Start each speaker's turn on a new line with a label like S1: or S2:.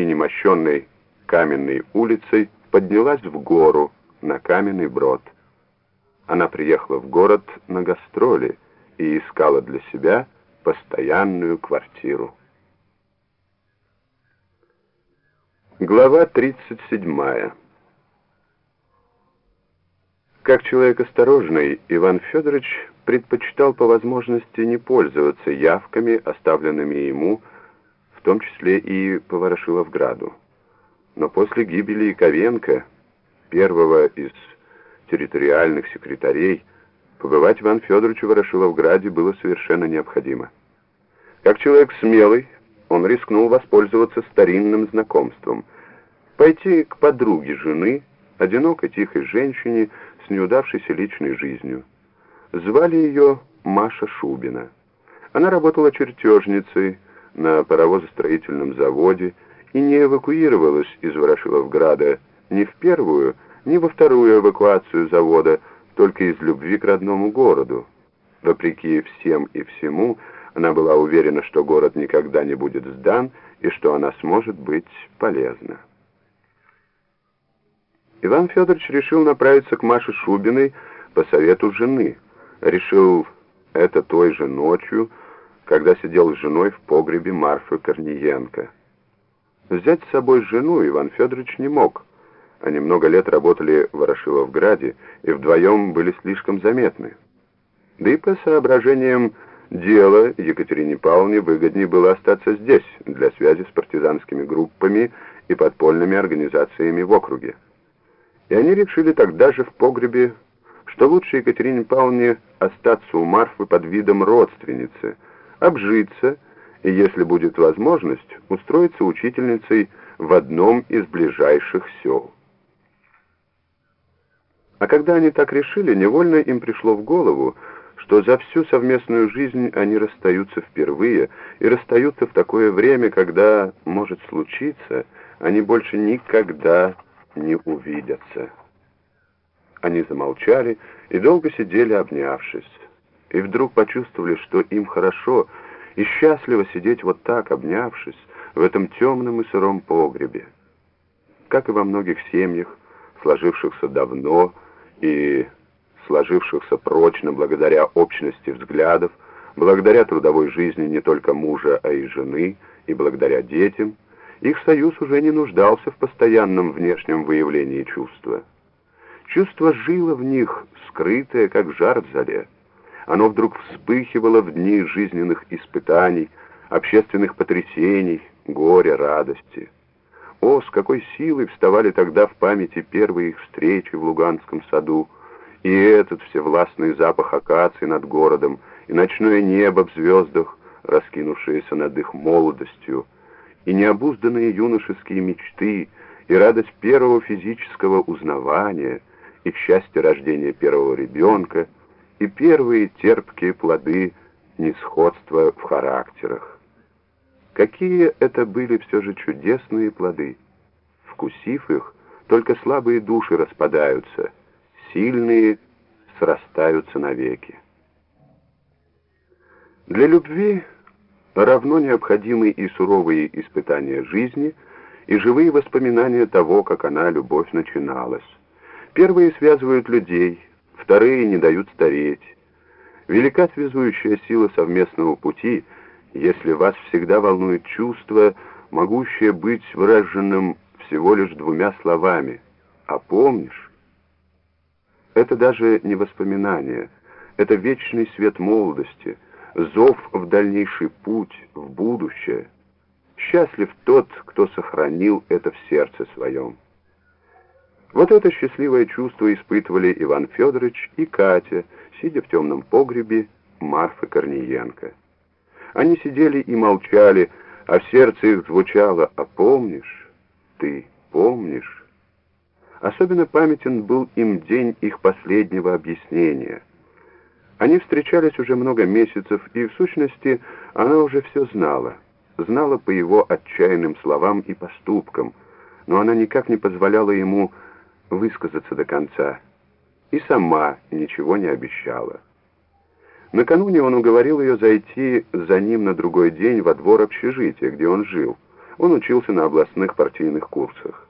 S1: и немощенной каменной улицей поднялась в гору на каменный брод. Она приехала в город на гастроли и искала для себя постоянную квартиру. Глава 37. Как человек осторожный, Иван Федорович предпочитал по возможности не пользоваться явками, оставленными ему, в том числе и по Ворошиловграду. Но после гибели Яковенко, первого из территориальных секретарей, побывать Иван Федоровичу в Ворошиловграде было совершенно необходимо. Как человек смелый, он рискнул воспользоваться старинным знакомством, пойти к подруге жены, одинокой тихой женщине с неудавшейся личной жизнью. Звали ее Маша Шубина. Она работала чертежницей на паровозостроительном заводе и не эвакуировалась из Ворошиловграда ни в первую, ни во вторую эвакуацию завода, только из любви к родному городу. Вопреки всем и всему, она была уверена, что город никогда не будет сдан и что она сможет быть полезна. Иван Федорович решил направиться к Маше Шубиной по совету жены. Решил это той же ночью, когда сидел с женой в погребе Марфы Корниенко. Взять с собой жену Иван Федорович не мог. Они много лет работали в Ворошиловграде и вдвоем были слишком заметны. Да и по соображениям дела Екатерине Павловне выгоднее было остаться здесь для связи с партизанскими группами и подпольными организациями в округе. И они решили тогда же в погребе, что лучше Екатерине Павловне остаться у Марфы под видом родственницы, обжиться и, если будет возможность, устроиться учительницей в одном из ближайших сел. А когда они так решили, невольно им пришло в голову, что за всю совместную жизнь они расстаются впервые, и расстаются в такое время, когда, может случиться, они больше никогда не увидятся. Они замолчали и долго сидели, обнявшись. И вдруг почувствовали, что им хорошо и счастливо сидеть вот так, обнявшись, в этом темном и сыром погребе. Как и во многих семьях, сложившихся давно, и сложившихся прочно благодаря общности взглядов, благодаря трудовой жизни не только мужа, а и жены, и благодаря детям, их союз уже не нуждался в постоянном внешнем выявлении чувства. Чувство жило в них, скрытое, как жар в зале. Оно вдруг вспыхивало в дни жизненных испытаний, общественных потрясений, горя, радости. О, с какой силой вставали тогда в памяти первые их встречи в Луганском саду, и этот всевластный запах акаций над городом, и ночное небо в звездах, раскинувшееся над их молодостью, и необузданные юношеские мечты, и радость первого физического узнавания, и счастье рождения первого ребенка, и первые терпкие плоды несходства в характерах. Какие это были все же чудесные плоды! Вкусив их, только слабые души распадаются, сильные срастаются навеки. Для любви равно необходимы и суровые испытания жизни, и живые воспоминания того, как она, любовь, начиналась. Первые связывают людей, вторые не дают стареть. Велика связующая сила совместного пути — если вас всегда волнует чувство, могущее быть выраженным всего лишь двумя словами «а помнишь?». Это даже не воспоминание, это вечный свет молодости, зов в дальнейший путь, в будущее. Счастлив тот, кто сохранил это в сердце своем. Вот это счастливое чувство испытывали Иван Федорович и Катя, сидя в темном погребе Марфы Корниенко. Они сидели и молчали, а в сердце их звучало «А помнишь? Ты помнишь?» Особенно памятен был им день их последнего объяснения. Они встречались уже много месяцев, и в сущности она уже все знала. Знала по его отчаянным словам и поступкам, но она никак не позволяла ему высказаться до конца. И сама ничего не обещала. Накануне он уговорил ее зайти за ним на другой день во двор общежития, где он жил. он учился на областных партийных курсах.